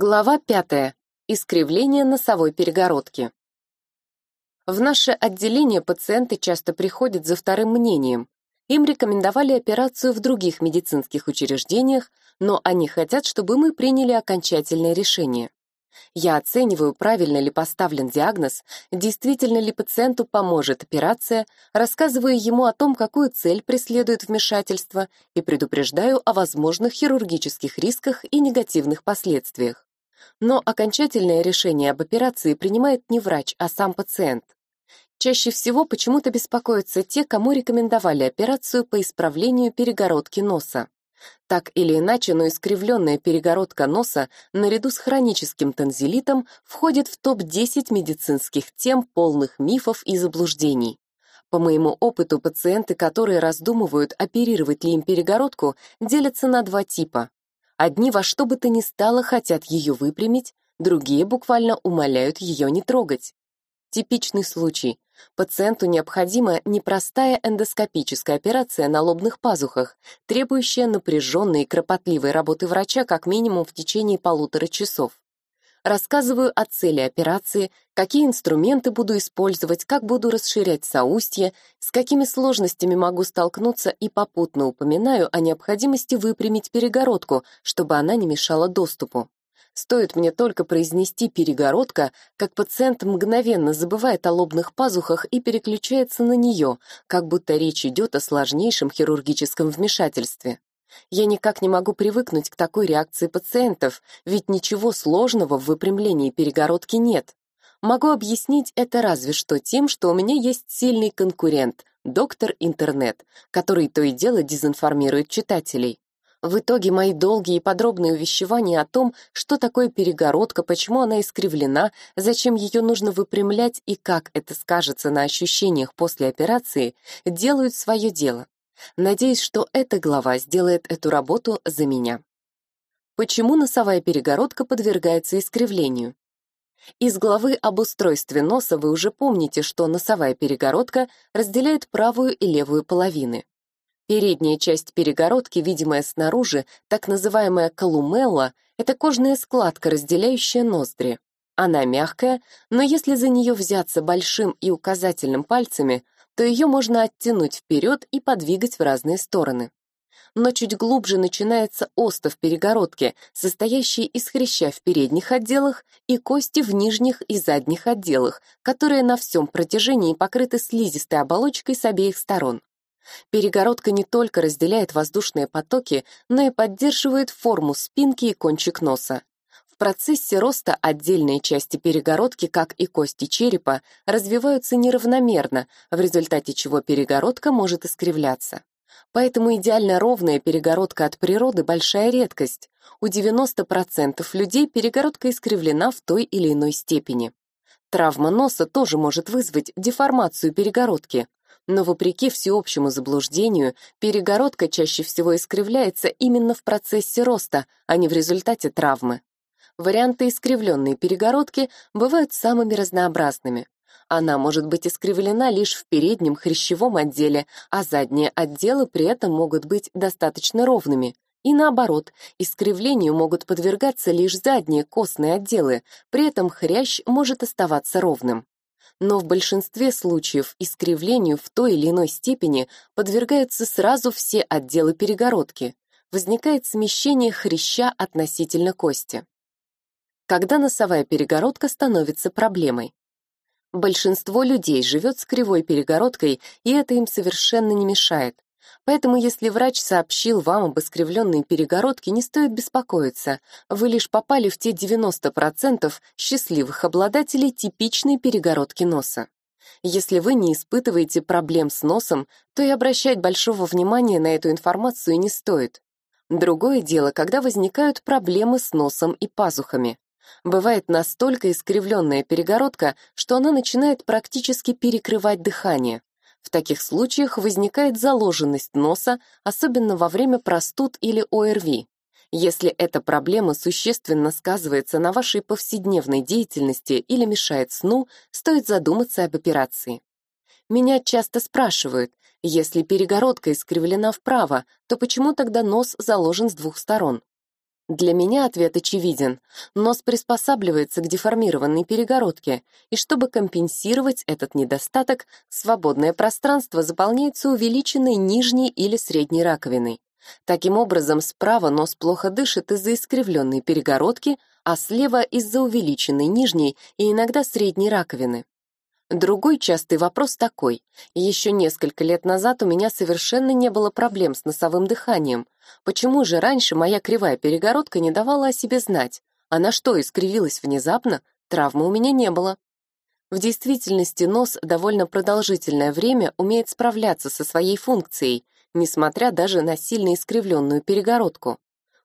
Глава пятая. Искривление носовой перегородки. В наше отделение пациенты часто приходят за вторым мнением. Им рекомендовали операцию в других медицинских учреждениях, но они хотят, чтобы мы приняли окончательное решение. Я оцениваю, правильно ли поставлен диагноз, действительно ли пациенту поможет операция, рассказываю ему о том, какую цель преследует вмешательство и предупреждаю о возможных хирургических рисках и негативных последствиях. Но окончательное решение об операции принимает не врач, а сам пациент. Чаще всего почему-то беспокоятся те, кому рекомендовали операцию по исправлению перегородки носа. Так или иначе, но искривленная перегородка носа наряду с хроническим танзелитом входит в топ-10 медицинских тем, полных мифов и заблуждений. По моему опыту, пациенты, которые раздумывают, оперировать ли им перегородку, делятся на два типа. Одни во что бы то ни стало хотят ее выпрямить, другие буквально умоляют ее не трогать. Типичный случай. Пациенту необходима непростая эндоскопическая операция на лобных пазухах, требующая напряженной и кропотливой работы врача как минимум в течение полутора часов. Рассказываю о цели операции, какие инструменты буду использовать, как буду расширять соустье, с какими сложностями могу столкнуться и попутно упоминаю о необходимости выпрямить перегородку, чтобы она не мешала доступу. Стоит мне только произнести «перегородка», как пациент мгновенно забывает о лобных пазухах и переключается на нее, как будто речь идет о сложнейшем хирургическом вмешательстве. Я никак не могу привыкнуть к такой реакции пациентов, ведь ничего сложного в выпрямлении перегородки нет. Могу объяснить это разве что тем, что у меня есть сильный конкурент, доктор Интернет, который то и дело дезинформирует читателей. В итоге мои долгие и подробные увещевания о том, что такое перегородка, почему она искривлена, зачем ее нужно выпрямлять и как это скажется на ощущениях после операции, делают свое дело. Надеюсь, что эта глава сделает эту работу за меня. Почему носовая перегородка подвергается искривлению? Из главы об устройстве носа вы уже помните, что носовая перегородка разделяет правую и левую половины. Передняя часть перегородки, видимая снаружи, так называемая колумелла, это кожная складка, разделяющая ноздри. Она мягкая, но если за нее взяться большим и указательным пальцами, то ее можно оттянуть вперед и подвигать в разные стороны. Но чуть глубже начинается остов перегородки, состоящий из хряща в передних отделах и кости в нижних и задних отделах, которые на всем протяжении покрыты слизистой оболочкой с обеих сторон. Перегородка не только разделяет воздушные потоки, но и поддерживает форму спинки и кончик носа процессе роста отдельные части перегородки, как и кости черепа, развиваются неравномерно, в результате чего перегородка может искривляться. Поэтому идеально ровная перегородка от природы – большая редкость. У 90% людей перегородка искривлена в той или иной степени. Травма носа тоже может вызвать деформацию перегородки. Но вопреки всеобщему заблуждению, перегородка чаще всего искривляется именно в процессе роста, а не в результате травмы. Варианты искривленной перегородки бывают самыми разнообразными. Она может быть искривлена лишь в переднем хрящевом отделе, а задние отделы при этом могут быть достаточно ровными. И наоборот, искривлению могут подвергаться лишь задние костные отделы, при этом хрящ может оставаться ровным. Но в большинстве случаев искривлению в той или иной степени подвергаются сразу все отделы перегородки. Возникает смещение хряща относительно кости когда носовая перегородка становится проблемой. Большинство людей живет с кривой перегородкой, и это им совершенно не мешает. Поэтому если врач сообщил вам об искривленной перегородке, не стоит беспокоиться. Вы лишь попали в те 90% счастливых обладателей типичной перегородки носа. Если вы не испытываете проблем с носом, то и обращать большого внимания на эту информацию не стоит. Другое дело, когда возникают проблемы с носом и пазухами. Бывает настолько искривленная перегородка, что она начинает практически перекрывать дыхание. В таких случаях возникает заложенность носа, особенно во время простуд или ОРВИ. Если эта проблема существенно сказывается на вашей повседневной деятельности или мешает сну, стоит задуматься об операции. Меня часто спрашивают, если перегородка искривлена вправо, то почему тогда нос заложен с двух сторон? Для меня ответ очевиден. Нос приспосабливается к деформированной перегородке, и чтобы компенсировать этот недостаток, свободное пространство заполняется увеличенной нижней или средней раковиной. Таким образом, справа нос плохо дышит из-за искривленной перегородки, а слева из-за увеличенной нижней и иногда средней раковины. Другой частый вопрос такой. Еще несколько лет назад у меня совершенно не было проблем с носовым дыханием. Почему же раньше моя кривая перегородка не давала о себе знать? Она что, искривилась внезапно? Травмы у меня не было. В действительности нос довольно продолжительное время умеет справляться со своей функцией, несмотря даже на сильно искривленную перегородку.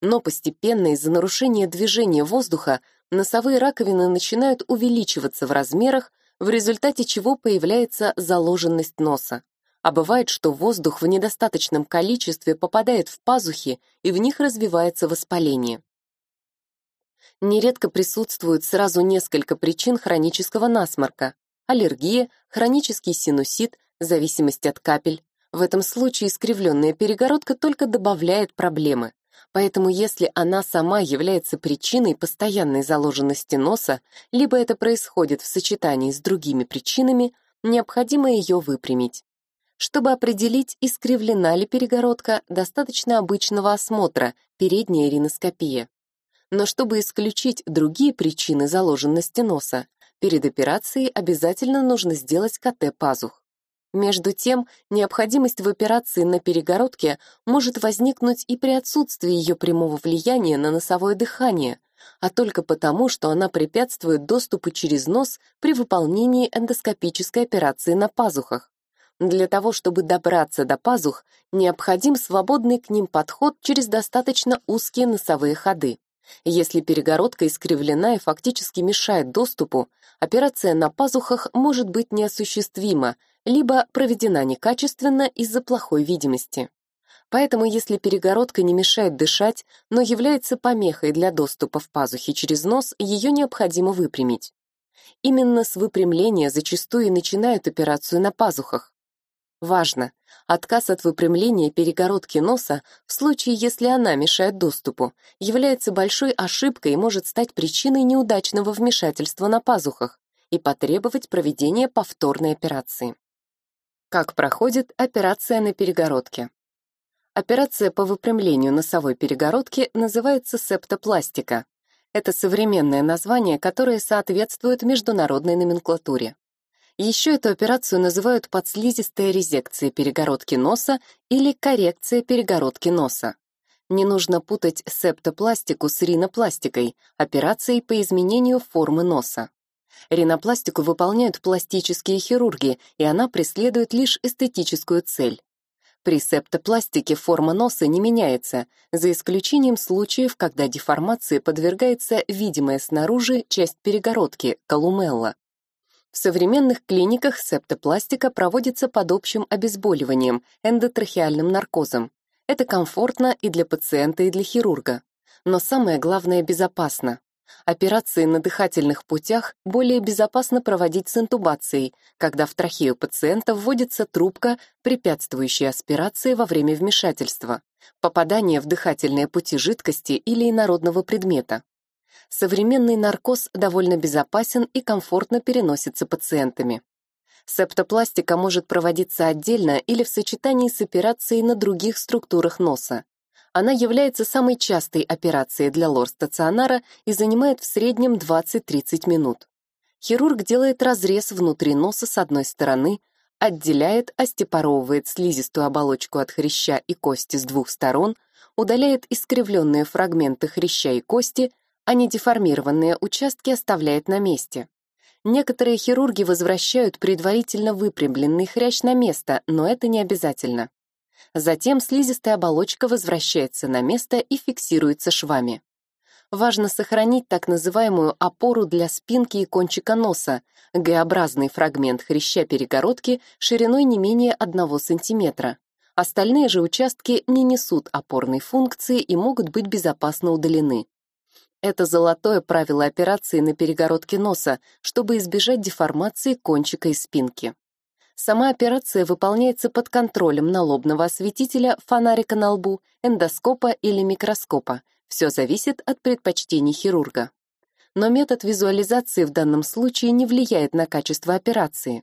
Но постепенно из-за нарушения движения воздуха носовые раковины начинают увеличиваться в размерах, в результате чего появляется заложенность носа. А бывает, что воздух в недостаточном количестве попадает в пазухи, и в них развивается воспаление. Нередко присутствуют сразу несколько причин хронического насморка. Аллергия, хронический синусит, зависимость от капель. В этом случае искривленная перегородка только добавляет проблемы. Поэтому если она сама является причиной постоянной заложенности носа, либо это происходит в сочетании с другими причинами, необходимо ее выпрямить. Чтобы определить, искривлена ли перегородка, достаточно обычного осмотра, передняя риноскопия. Но чтобы исключить другие причины заложенности носа, перед операцией обязательно нужно сделать КТ пазух. Между тем, необходимость в операции на перегородке может возникнуть и при отсутствии ее прямого влияния на носовое дыхание, а только потому, что она препятствует доступу через нос при выполнении эндоскопической операции на пазухах. Для того, чтобы добраться до пазух, необходим свободный к ним подход через достаточно узкие носовые ходы. Если перегородка искривлена и фактически мешает доступу, операция на пазухах может быть неосуществима, либо проведена некачественно из-за плохой видимости. Поэтому если перегородка не мешает дышать, но является помехой для доступа в пазухи через нос, ее необходимо выпрямить. Именно с выпрямления зачастую начинают операцию на пазухах. Важно, отказ от выпрямления перегородки носа в случае, если она мешает доступу, является большой ошибкой и может стать причиной неудачного вмешательства на пазухах и потребовать проведения повторной операции. Как проходит операция на перегородке? Операция по выпрямлению носовой перегородки называется септопластика. Это современное название, которое соответствует международной номенклатуре. Еще эту операцию называют подслизистая резекция перегородки носа или коррекция перегородки носа. Не нужно путать септопластику с ринопластикой, операцией по изменению формы носа. Ринопластику выполняют пластические хирурги, и она преследует лишь эстетическую цель. При септопластике форма носа не меняется, за исключением случаев, когда деформации подвергается видимая снаружи часть перегородки, колумелла. В современных клиниках септопластика проводится под общим обезболиванием, эндотрахеальным наркозом. Это комфортно и для пациента, и для хирурга. Но самое главное — безопасно. Операции на дыхательных путях более безопасно проводить с интубацией, когда в трахею пациента вводится трубка, препятствующая аспирации во время вмешательства, попадание в дыхательные пути жидкости или инородного предмета. Современный наркоз довольно безопасен и комфортно переносится пациентами. Септопластика может проводиться отдельно или в сочетании с операцией на других структурах носа. Она является самой частой операцией для лор-стационара и занимает в среднем 20-30 минут. Хирург делает разрез внутри носа с одной стороны, отделяет, остепоровывает слизистую оболочку от хряща и кости с двух сторон, удаляет искривленные фрагменты хряща и кости, а недеформированные участки оставляет на месте. Некоторые хирурги возвращают предварительно выпрямленный хрящ на место, но это не обязательно. Затем слизистая оболочка возвращается на место и фиксируется швами. Важно сохранить так называемую опору для спинки и кончика носа, Г-образный фрагмент хряща перегородки шириной не менее 1 см. Остальные же участки не несут опорной функции и могут быть безопасно удалены. Это золотое правило операции на перегородке носа, чтобы избежать деформации кончика и спинки. Сама операция выполняется под контролем налобного осветителя, фонарика на лбу, эндоскопа или микроскопа, Все зависит от предпочтений хирурга. Но метод визуализации в данном случае не влияет на качество операции.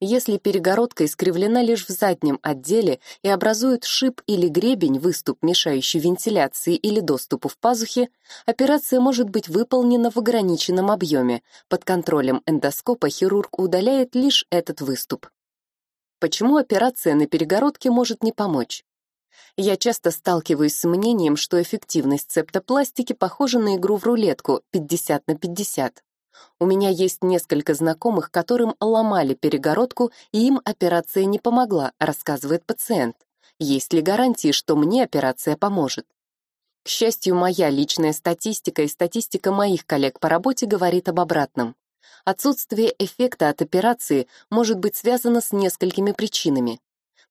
Если перегородка искривлена лишь в заднем отделе и образует шип или гребень, выступ, мешающий вентиляции или доступу в пазухе, операция может быть выполнена в ограниченном объеме. Под контролем эндоскопа хирург удаляет лишь этот выступ. Почему операция на перегородке может не помочь? Я часто сталкиваюсь с мнением, что эффективность септопластики похожа на игру в рулетку 50 на 50. У меня есть несколько знакомых, которым ломали перегородку, и им операция не помогла, рассказывает пациент. Есть ли гарантии, что мне операция поможет? К счастью, моя личная статистика и статистика моих коллег по работе говорит об обратном. Отсутствие эффекта от операции может быть связано с несколькими причинами.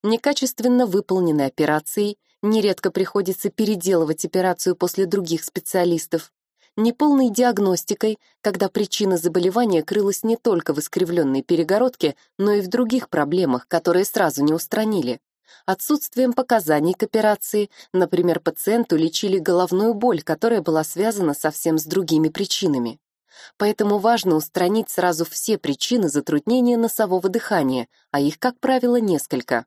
Некачественно выполненной операцией, нередко приходится переделывать операцию после других специалистов, неполной диагностикой, когда причина заболевания крылась не только в искривленной перегородке, но и в других проблемах, которые сразу не устранили. Отсутствием показаний к операции, например, пациенту лечили головную боль, которая была связана совсем с другими причинами. Поэтому важно устранить сразу все причины затруднения носового дыхания, а их, как правило, несколько.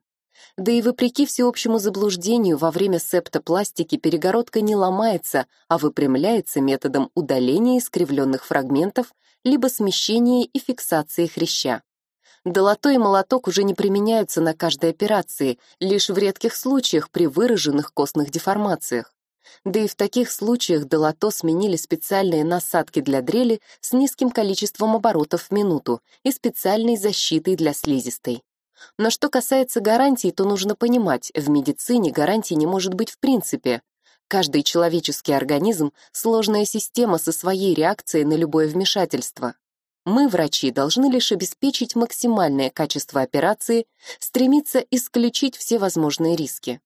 Да и вопреки всеобщему заблуждению, во время септопластики перегородка не ломается, а выпрямляется методом удаления искривленных фрагментов либо смещения и фиксации хряща. Долото и молоток уже не применяются на каждой операции, лишь в редких случаях при выраженных костных деформациях. Да и в таких случаях долото сменили специальные насадки для дрели с низким количеством оборотов в минуту и специальной защитой для слизистой. Но что касается гарантий, то нужно понимать, в медицине гарантий не может быть в принципе. Каждый человеческий организм — сложная система со своей реакцией на любое вмешательство. Мы, врачи, должны лишь обеспечить максимальное качество операции, стремиться исключить все возможные риски.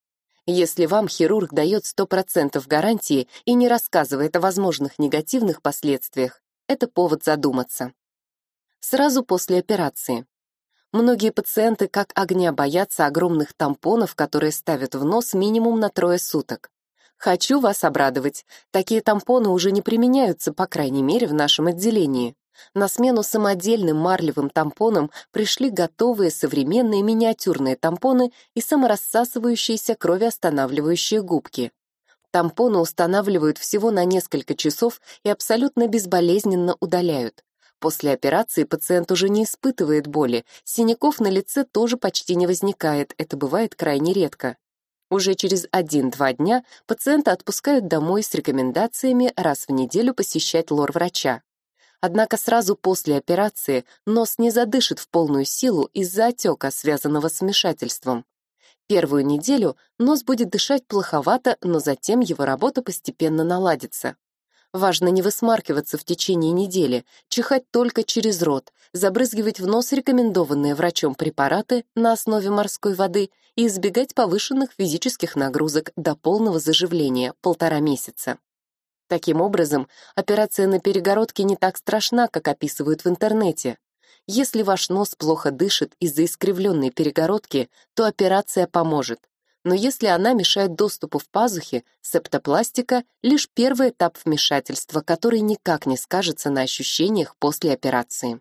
Если вам хирург дает 100% гарантии и не рассказывает о возможных негативных последствиях, это повод задуматься. Сразу после операции. Многие пациенты как огня боятся огромных тампонов, которые ставят в нос минимум на трое суток. Хочу вас обрадовать. Такие тампоны уже не применяются, по крайней мере, в нашем отделении. На смену самодельным марлевым тампонам пришли готовые современные миниатюрные тампоны и саморассасывающиеся кровоостанавливающие губки. Тампоны устанавливают всего на несколько часов и абсолютно безболезненно удаляют. После операции пациент уже не испытывает боли, синяков на лице тоже почти не возникает, это бывает крайне редко. Уже через 1-2 дня пациента отпускают домой с рекомендациями раз в неделю посещать лор-врача. Однако сразу после операции нос не задышит в полную силу из-за отека, связанного с вмешательством. Первую неделю нос будет дышать плоховато, но затем его работа постепенно наладится. Важно не высмаркиваться в течение недели, чихать только через рот, забрызгивать в нос рекомендованные врачом препараты на основе морской воды и избегать повышенных физических нагрузок до полного заживления полтора месяца. Таким образом, операция на перегородке не так страшна, как описывают в интернете. Если ваш нос плохо дышит из-за искривленной перегородки, то операция поможет но если она мешает доступу в пазухи, септопластика — лишь первый этап вмешательства, который никак не скажется на ощущениях после операции.